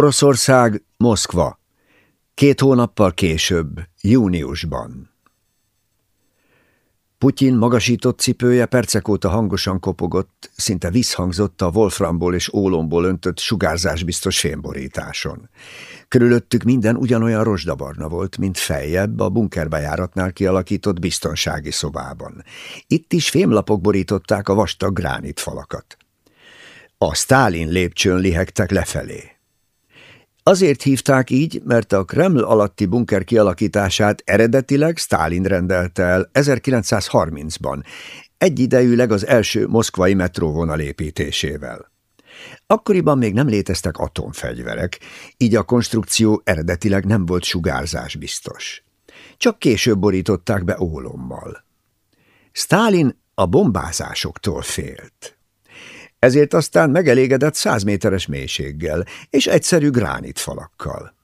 Oroszország, Moszkva. Két hónappal később, júniusban. Putyin magasított cipője percek óta hangosan kopogott, szinte visszhangzott a Wolframból és ólomból öntött sugárzásbiztos fémborításon. Körülöttük minden ugyanolyan rozsdabarna volt, mint feljebb a bunkerbejáratnál kialakított biztonsági szobában. Itt is fémlapok borították a vastag gránitfalakat. A Stálin lépcsőn lihegtek lefelé. Azért hívták így, mert a Kreml alatti bunker kialakítását eredetileg Stálin rendelte el 1930-ban, egyidejűleg az első moszkvai metróvonal építésével. Akkoriban még nem léteztek atomfegyverek, így a konstrukció eredetileg nem volt sugárzás biztos. Csak később borították be ólommal. Stálin a bombázásoktól félt. Ezért aztán megelégedett száz méteres mélységgel és egyszerű gránitfalakkal.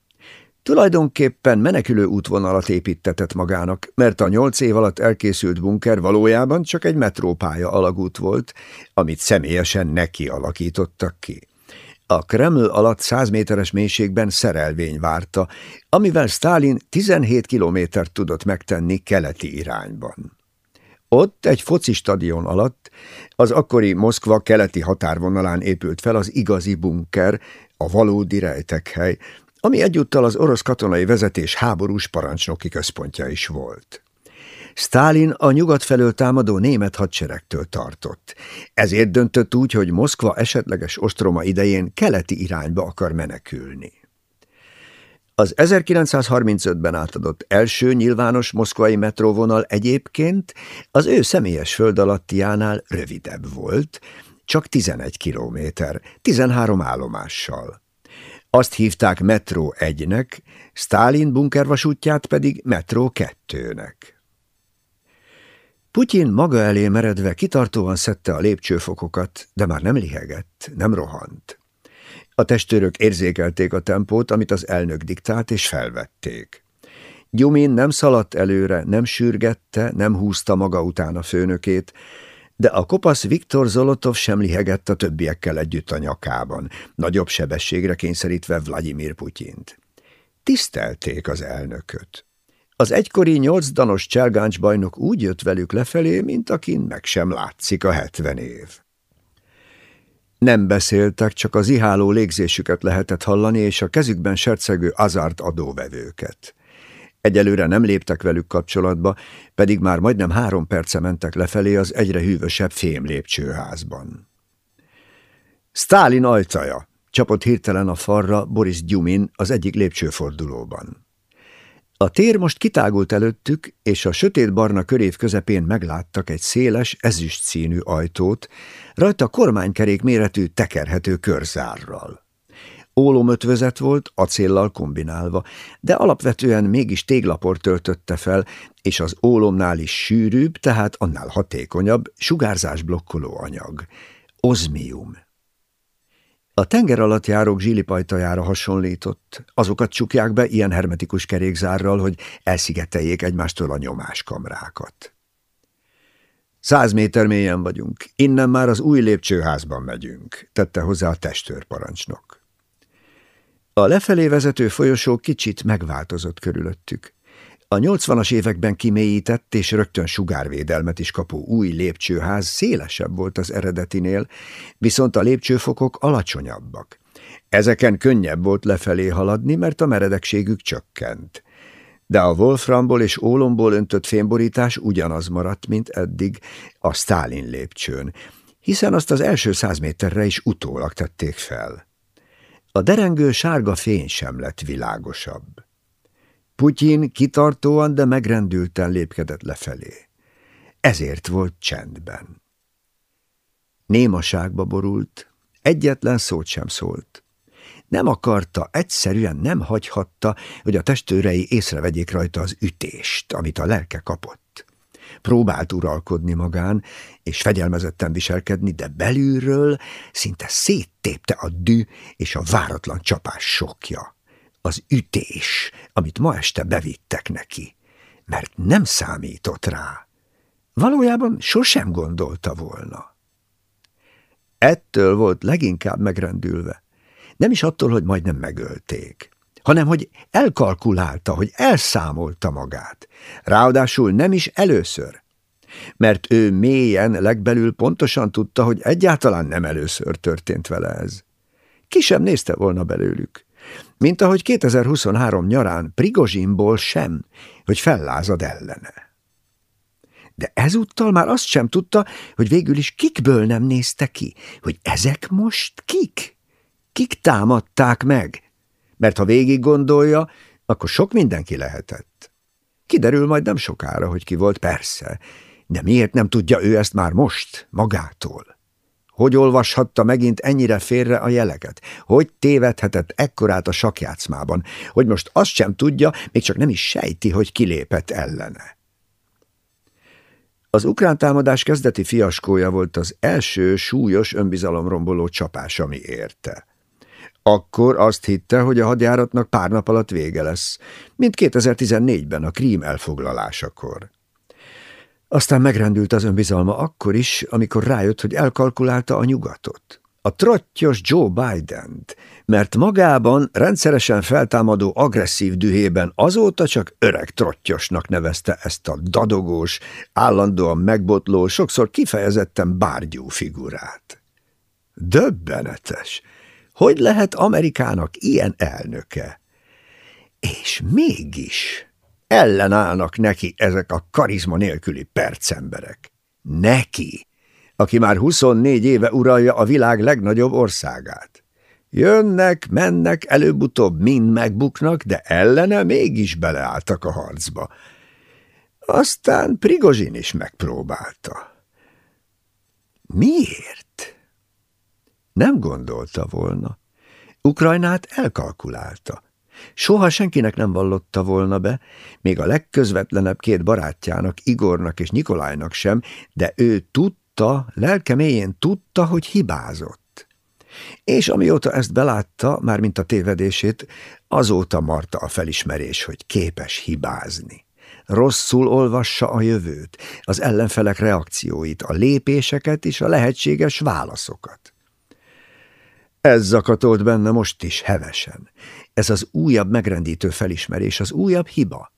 Tulajdonképpen menekülő útvonalat építetett magának, mert a nyolc év alatt elkészült bunker valójában csak egy metrópálya alagút volt, amit személyesen neki alakítottak ki. A Kreml alatt száz méteres mélységben szerelvény várta, amivel Stalin 17 kilométert tudott megtenni keleti irányban. Ott egy foci stadion alatt az akkori Moszkva keleti határvonalán épült fel az igazi bunker, a valódi rejtekhely, ami egyúttal az orosz katonai vezetés háborús parancsnoki központja is volt. Stálin a nyugat felől támadó német hadseregtől tartott. Ezért döntött úgy, hogy Moszkva esetleges ostroma idején keleti irányba akar menekülni. Az 1935-ben átadott első nyilvános moszkvai metróvonal egyébként az ő személyes föld alattiánál rövidebb volt, csak 11 kilométer, 13 állomással. Azt hívták Metró 1-nek, Stálin bunkervasútját pedig Metró 2-nek. Putyin maga elé meredve kitartóan szedte a lépcsőfokokat, de már nem lihegett, nem rohant. A testőrök érzékelték a tempót, amit az elnök diktált, és felvették. Gyumin nem szaladt előre, nem sürgette, nem húzta maga után a főnökét, de a kopasz Viktor Zolotov sem lihegett a többiekkel együtt a nyakában, nagyobb sebességre kényszerítve Vladimir Putyint. Tisztelték az elnököt. Az egykori nyolc danos cselgáncs bajnok úgy jött velük lefelé, mint akin meg sem látszik a hetven év. Nem beszéltek, csak az iháló légzésüket lehetett hallani, és a kezükben sercegő azárt adóvevőket. Egyelőre nem léptek velük kapcsolatba, pedig már majdnem három perce mentek lefelé az egyre hűvösebb fém lépcsőházban. Stálin ajtaja, csapott hirtelen a farra Boris Gyumin az egyik lépcsőfordulóban. A tér most kitágult előttük, és a sötét-barna körév közepén megláttak egy széles, ezüst színű ajtót, rajta kormánykerék méretű tekerhető körzárral. Ólomötvözet volt, acéllal kombinálva, de alapvetően mégis téglapor töltötte fel, és az ólomnál is sűrűbb, tehát annál hatékonyabb, sugárzás blokkoló anyag. Ozmium. A tenger alatt járók zsilipajtajára hasonlított, azokat csukják be ilyen hermetikus kerékzárral, hogy elszigeteljék egymástól a nyomáskamrákat. Száz méter mélyen vagyunk, innen már az új lépcsőházban megyünk, tette hozzá a testőrparancsnok. A lefelé vezető folyosó kicsit megváltozott körülöttük. A 80-as években kimélyített és rögtön sugárvédelmet is kapó új lépcsőház szélesebb volt az eredetinél, viszont a lépcsőfokok alacsonyabbak. Ezeken könnyebb volt lefelé haladni, mert a meredekségük csökkent. De a Wolframból és ólomból öntött fémborítás ugyanaz maradt, mint eddig a Stálin lépcsőn, hiszen azt az első száz méterre is utólag tették fel. A derengő sárga fény sem lett világosabb. Putyin kitartóan, de megrendülten lépkedett lefelé. Ezért volt csendben. Némaságba borult, egyetlen szót sem szólt. Nem akarta, egyszerűen nem hagyhatta, hogy a testőrei észrevegyék rajta az ütést, amit a lelke kapott. Próbált uralkodni magán, és fegyelmezetten viselkedni, de belülről szinte széttépte a dű és a váratlan csapás sokja az ütés, amit ma este bevittek neki, mert nem számított rá. Valójában sosem gondolta volna. Ettől volt leginkább megrendülve. Nem is attól, hogy majdnem megölték, hanem hogy elkalkulálta, hogy elszámolta magát. Ráadásul nem is először, mert ő mélyen legbelül pontosan tudta, hogy egyáltalán nem először történt vele ez. Ki sem nézte volna belőlük. Mint ahogy 2023 nyarán Prigozsinból sem, hogy fellázad ellene. De ezúttal már azt sem tudta, hogy végül is kikből nem nézte ki, hogy ezek most kik? Kik támadták meg? Mert ha végig gondolja, akkor sok mindenki lehetett. Kiderül majd nem sokára, hogy ki volt, persze, de miért nem tudja ő ezt már most, magától? Hogy olvashatta megint ennyire félre a jeleket? Hogy tévedhetett ekkorát a sakjátszmában? Hogy most azt sem tudja, még csak nem is sejti, hogy kilépett ellene. Az ukrán támadás kezdeti fiaskója volt az első súlyos önbizalomromboló csapás, ami érte. Akkor azt hitte, hogy a hadjáratnak pár nap alatt vége lesz, mint 2014-ben a Krím elfoglalásakor. Aztán megrendült az önbizalma akkor is, amikor rájött, hogy elkalkulálta a nyugatot. A trottyos Joe biden mert magában rendszeresen feltámadó agresszív dühében azóta csak öreg trottyosnak nevezte ezt a dadogós, állandóan megbotló, sokszor kifejezetten bárgyú figurát. Döbbenetes! Hogy lehet Amerikának ilyen elnöke? És mégis ellenállnak neki ezek a karizma nélküli percemberek. Neki, aki már 24 éve uralja a világ legnagyobb országát. Jönnek, mennek, előbb-utóbb mind megbuknak, de ellene mégis beleálltak a harcba. Aztán Prigozsin is megpróbálta. Miért? Nem gondolta volna. Ukrajnát elkalkulálta. Soha senkinek nem vallotta volna be, még a legközvetlenebb két barátjának, Igornak és Nikolájnak sem, de ő tudta, lelke mélyén tudta, hogy hibázott. És amióta ezt belátta, már mint a tévedését, azóta marta a felismerés, hogy képes hibázni. Rosszul olvassa a jövőt, az ellenfelek reakcióit, a lépéseket és a lehetséges válaszokat. Ez zakatolt benne most is hevesen. Ez az újabb megrendítő felismerés, az újabb hiba.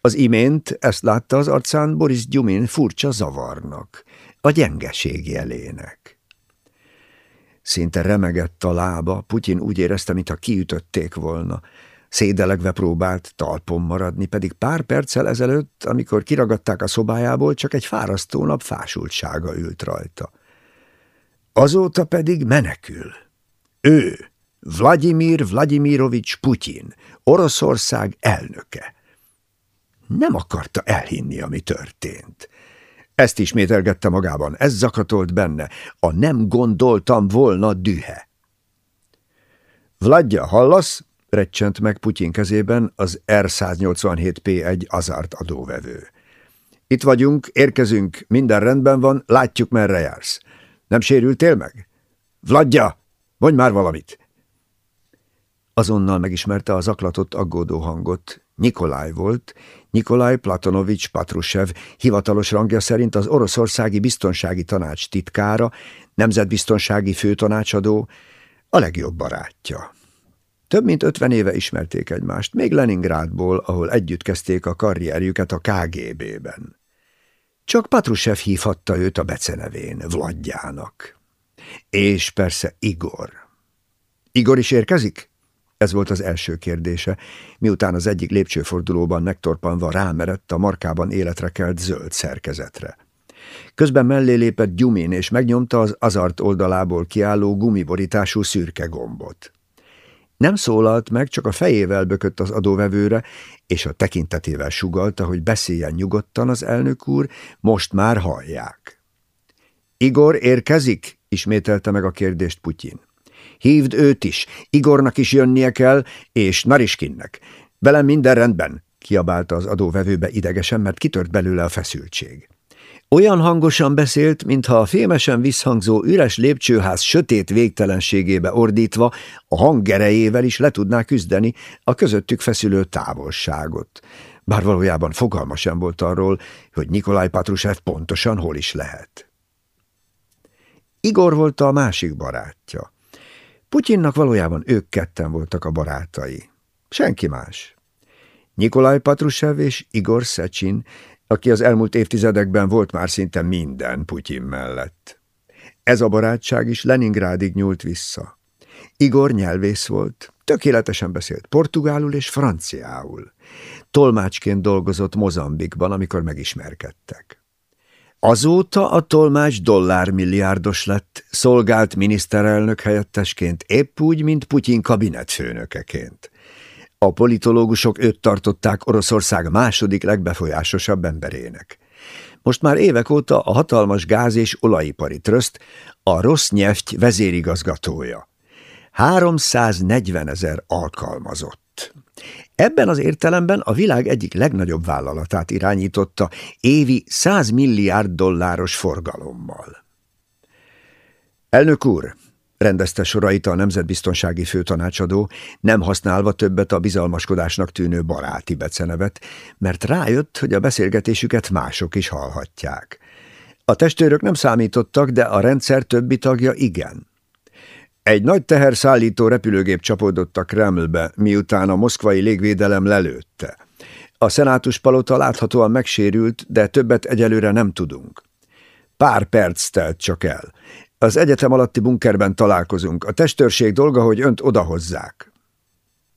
Az imént ezt látta az arcán Boris Gyumin furcsa zavarnak, a gyengeség jelének. Szinte remegett a lába, Putyin úgy érezte, mintha kiütötték volna. Szédelegve próbált talpon maradni, pedig pár perccel ezelőtt, amikor kiragadták a szobájából, csak egy fárasztó nap fásultsága ült rajta. Azóta pedig menekül. Ő, Vladimir Vladimirovics Putyin, Oroszország elnöke. Nem akarta elhinni, ami történt. Ezt ismételgette magában, ez zakatolt benne, a nem gondoltam volna dühe. Vladja, hallasz? recsent meg Putyin kezében az R187P1 azárt adóvevő. Itt vagyunk, érkezünk, minden rendben van, látjuk, merre jársz. Nem sérültél meg? Vladja, mondj már valamit! Azonnal megismerte az aklatott aggódó hangot. Nikolaj volt, Nikolaj Platonovics Patrushev, hivatalos rangja szerint az oroszországi biztonsági tanács titkára, nemzetbiztonsági főtanácsadó, a legjobb barátja. Több mint ötven éve ismerték egymást, még Leningrádból, ahol együtt kezdték a karrierjüket a KGB-ben. Csak Patrushev hívhatta őt a becenevén, Vladjának. És persze Igor. Igor is érkezik? Ez volt az első kérdése, miután az egyik lépcsőfordulóban megtorpanva rámerett a markában életre kelt zöld szerkezetre. Közben mellé lépett Gyumin, és megnyomta az azart oldalából kiálló gumiborítású szürke gombot. Nem szólalt meg, csak a fejével bökött az adóvevőre, és a tekintetével sugalta, hogy beszéljen nyugodtan az elnök úr, most már hallják. Igor érkezik? Ismételte meg a kérdést Putyin. Hívd őt is, Igornak is jönnie kell, és Nariskinnek. Velem minden rendben, kiabálta az adóvevőbe idegesen, mert kitört belőle a feszültség. Olyan hangosan beszélt, mintha a fémesen visszhangzó üres lépcsőház sötét végtelenségébe ordítva a hangerejével is le tudná küzdeni a közöttük feszülő távolságot. Bár valójában fogalma sem volt arról, hogy Nikolaj Patrusev pontosan hol is lehet. Igor volt a másik barátja. Putyinnak valójában ők ketten voltak a barátai. Senki más. Nikolaj Patrushev és Igor Szecsin, aki az elmúlt évtizedekben volt már szinte minden Putyin mellett. Ez a barátság is Leningrádig nyúlt vissza. Igor nyelvész volt, tökéletesen beszélt portugálul és franciául. Tolmácsként dolgozott Mozambikban, amikor megismerkedtek. Azóta a tolmács dollármilliárdos lett, szolgált miniszterelnök helyettesként, épp úgy, mint Putyin kabinetfőnökeként. A politológusok őt tartották Oroszország második legbefolyásosabb emberének. Most már évek óta a hatalmas gáz- és olajipari tröszt a rossz nyelvty vezérigazgatója. 340 ezer alkalmazott. Ebben az értelemben a világ egyik legnagyobb vállalatát irányította évi 100 milliárd dolláros forgalommal. Elnök úr, rendezte sorait a nemzetbiztonsági főtanácsadó, nem használva többet a bizalmaskodásnak tűnő baráti becenevet, mert rájött, hogy a beszélgetésüket mások is hallhatják. A testőrök nem számítottak, de a rendszer többi tagja igen. Egy nagy teherszállító repülőgép csapódott a Kremlbe, miután a moszkvai légvédelem lelőtte. A szenátus palota láthatóan megsérült, de többet egyelőre nem tudunk. Pár perc telt csak el. Az egyetem alatti bunkerben találkozunk. A testőrség dolga, hogy önt odahozzák.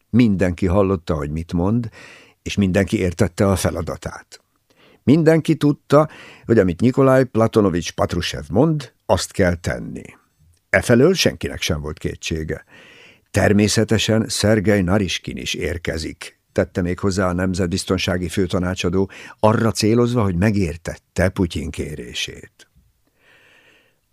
Mindenki hallotta, hogy mit mond, és mindenki értette a feladatát. Mindenki tudta, hogy amit Nikolaj Platonovics Patrushev mond, azt kell tenni. Efelől senkinek sem volt kétsége. Természetesen Szergej Nariskin is érkezik, tette még hozzá a nemzetbiztonsági főtanácsadó, arra célozva, hogy megértette Putyin kérését.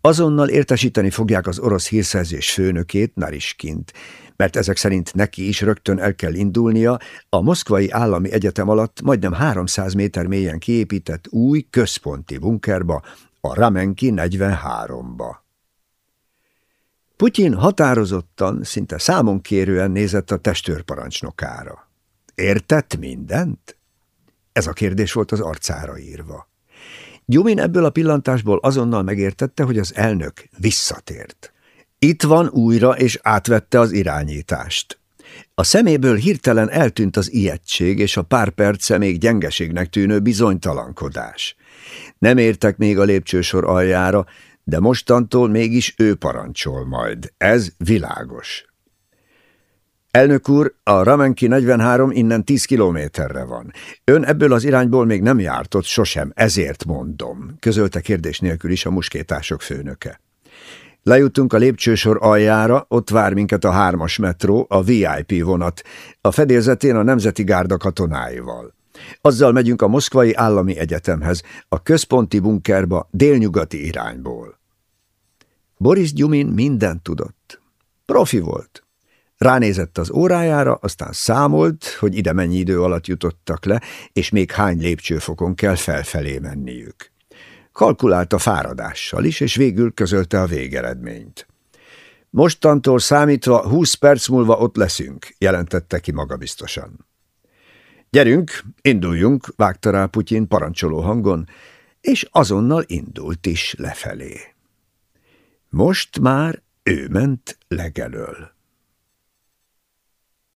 Azonnal értesíteni fogják az orosz hírszerzés főnökét, Nariskint, mert ezek szerint neki is rögtön el kell indulnia a Moszkvai Állami Egyetem alatt majdnem 300 méter mélyen kiépített új központi bunkerba, a Ramenki 43-ba. Putyin határozottan, szinte számon kérően nézett a testőrparancsnokára. Értett mindent? Ez a kérdés volt az arcára írva. Gyumin ebből a pillantásból azonnal megértette, hogy az elnök visszatért. Itt van újra, és átvette az irányítást. A szeméből hirtelen eltűnt az ijegység, és a pár perce még gyengeségnek tűnő bizonytalankodás. Nem értek még a lépcsősor aljára, de mostantól mégis ő parancsol majd. Ez világos. Elnök úr, a Ramenki 43 innen 10 kilométerre van. Ön ebből az irányból még nem járt ott sosem, ezért mondom, közölte kérdés nélkül is a muskétások főnöke. Lejutunk a lépcsősor aljára, ott vár minket a hármas metró, a VIP vonat, a fedélzetén a Nemzeti Gárda katonáival. Azzal megyünk a Moszkvai Állami Egyetemhez, a központi bunkerba délnyugati irányból. Boris Gyumin mindent tudott. Profi volt. Ránézett az órájára, aztán számolt, hogy ide mennyi idő alatt jutottak le, és még hány lépcsőfokon kell felfelé menniük. Kalkulálta fáradással is, és végül közölte a végeredményt. Mostantól számítva húsz perc múlva ott leszünk, jelentette ki magabiztosan. Gyerünk, induljunk, vágta rá Putyin parancsoló hangon, és azonnal indult is lefelé. Most már ő ment legelől.